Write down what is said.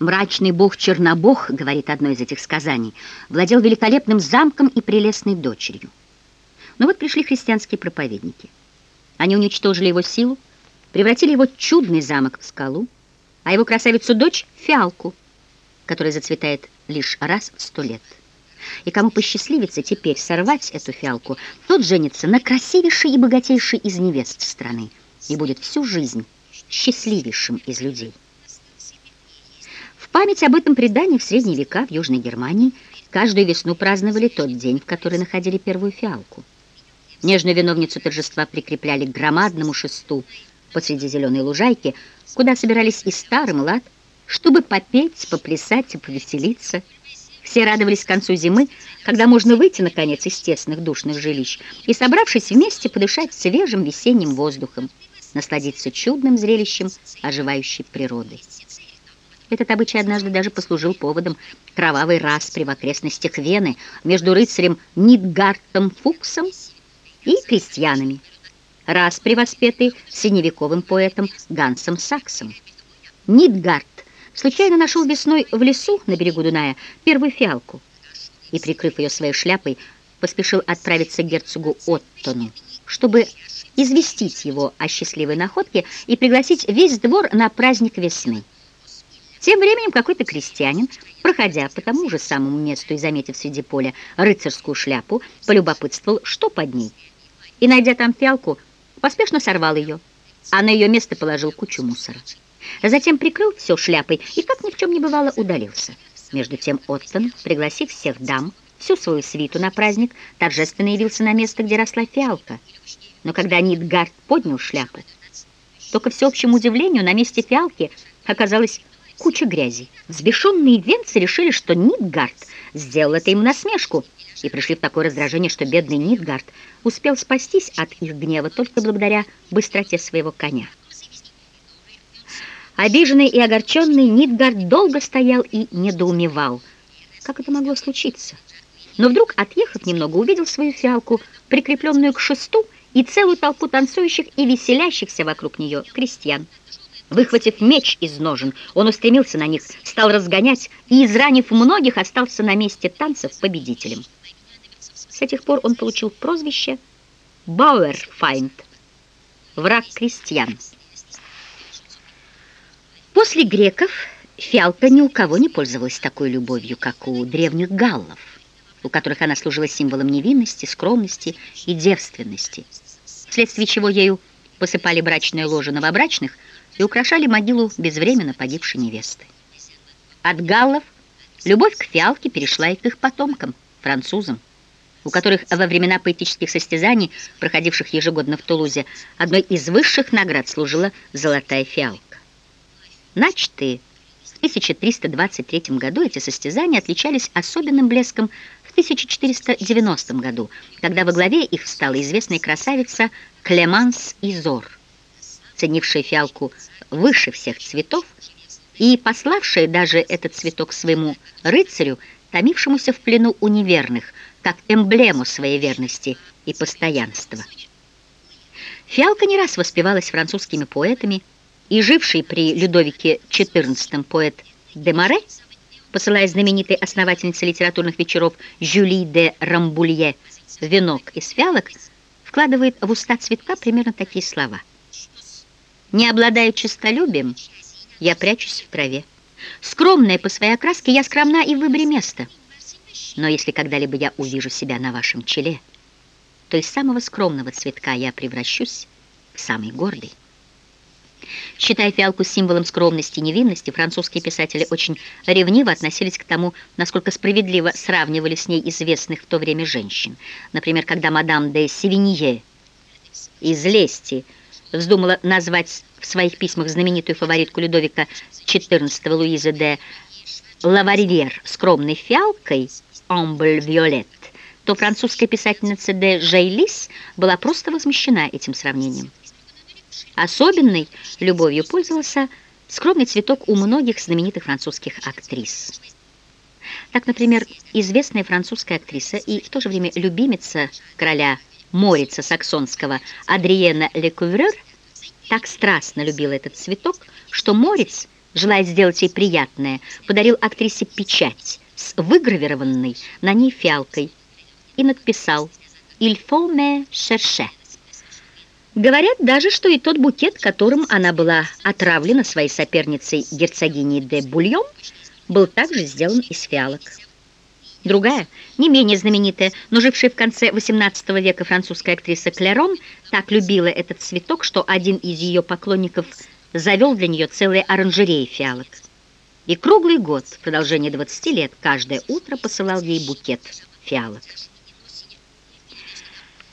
Мрачный бог-чернобог, говорит одно из этих сказаний, владел великолепным замком и прелестной дочерью. Но вот пришли христианские проповедники. Они уничтожили его силу, превратили его чудный замок в скалу, а его красавицу-дочь — фиалку, которая зацветает лишь раз в сто лет. И кому посчастливится теперь сорвать эту фиалку, тот женится на красивейшей и богатейшей из невест страны и будет всю жизнь счастливейшим из людей память об этом предании в средние века в Южной Германии каждую весну праздновали тот день, в который находили первую фиалку. Нежную виновницу торжества прикрепляли к громадному шесту посреди зеленой лужайки, куда собирались и старый млад, чтобы попеть, поплясать и повеселиться. Все радовались концу зимы, когда можно выйти, наконец, из тесных душных жилищ и, собравшись вместе, подышать свежим весенним воздухом, насладиться чудным зрелищем оживающей природы. Этот обычай однажды даже послужил поводом кровавой распри в окрестностях Вены между рыцарем Нидгартом Фуксом и крестьянами, распри воспетый средневековым поэтом Гансом Саксом. Нидгард случайно нашел весной в лесу на берегу Дуная первую фиалку и, прикрыв ее своей шляпой, поспешил отправиться к герцогу Оттону, чтобы известить его о счастливой находке и пригласить весь двор на праздник весны. Тем временем какой-то крестьянин, проходя по тому же самому месту и заметив среди поля рыцарскую шляпу, полюбопытствовал, что под ней. И, найдя там фиалку, поспешно сорвал ее, а на ее место положил кучу мусора. Затем прикрыл все шляпой и, как ни в чем не бывало, удалился. Между тем Оттон, пригласив всех дам, всю свою свиту на праздник, торжественно явился на место, где росла фиалка. Но когда Нидгард поднял шляпу, то, ко всеобщему удивлению, на месте фиалки оказалось куча грязи. Взбешенные венцы решили, что Нидгард сделал это им насмешку, и пришли в такое раздражение, что бедный Нидгард успел спастись от их гнева только благодаря быстроте своего коня. Обиженный и огорченный Нидгард долго стоял и недоумевал, как это могло случиться. Но вдруг, отъехав немного, увидел свою фиалку, прикрепленную к шесту, и целую толпу танцующих и веселящихся вокруг нее крестьян. Выхватив меч из ножен, он устремился на них, стал разгонять и, изранив многих, остался на месте танцев победителем. С этих пор он получил прозвище Bauerfeind, враг крестьян. После греков фиалка ни у кого не пользовалась такой любовью, как у древних галлов, у которых она служила символом невинности, скромности и девственности, вследствие чего ею посыпали брачное ложе новобрачных – и украшали могилу безвременно погибшей невесты. От галлов любовь к фиалке перешла и к их потомкам, французам, у которых во времена поэтических состязаний, проходивших ежегодно в Тулузе, одной из высших наград служила золотая фиалка. Начатые в 1323 году эти состязания отличались особенным блеском в 1490 году, когда во главе их встала известная красавица Клеманс Изор, ценившая фиалку выше всех цветов и пославшая даже этот цветок своему рыцарю, томившемуся в плену у неверных, как эмблему своей верности и постоянства. Фиалка не раз воспевалась французскими поэтами, и живший при Людовике XIV поэт Демаре, посылая знаменитой основательнице литературных вечеров Жюли де Рамбулье венок из фиалок, вкладывает в уста цветка примерно такие слова – не обладая честолюбием, я прячусь в траве. Скромная по своей окраске, я скромна и в выборе места. Но если когда-либо я увижу себя на вашем челе, то из самого скромного цветка я превращусь в самый гордый. Считая фиалку символом скромности и невинности, французские писатели очень ревниво относились к тому, насколько справедливо сравнивали с ней известных в то время женщин. Например, когда мадам де Севинье из Лести – вздумала назвать в своих письмах знаменитую фаворитку Людовика XIV Луизы де Лаваривер скромной фиалкой «Омбль Виолет», то французская писательница де Жейлис была просто возмущена этим сравнением. Особенной любовью пользовался скромный цветок у многих знаменитых французских актрис. Так, например, известная французская актриса и в то же время любимица короля Морица Саксонского Адриена Лекуврер так страстно любила этот цветок, что Морец желая сделать ей приятное, подарил актрисе печать с выгравированной на ней фиалкой и надписал «Il faut me chercher». Говорят даже, что и тот букет, которым она была отравлена своей соперницей герцогиней де Бульон, был также сделан из фиалок. Другая, не менее знаменитая, но жившая в конце XVIII века французская актриса Клерон так любила этот цветок, что один из ее поклонников завел для нее целые оранжереи фиалок. И круглый год, в продолжении 20 лет, каждое утро посылал ей букет фиалок.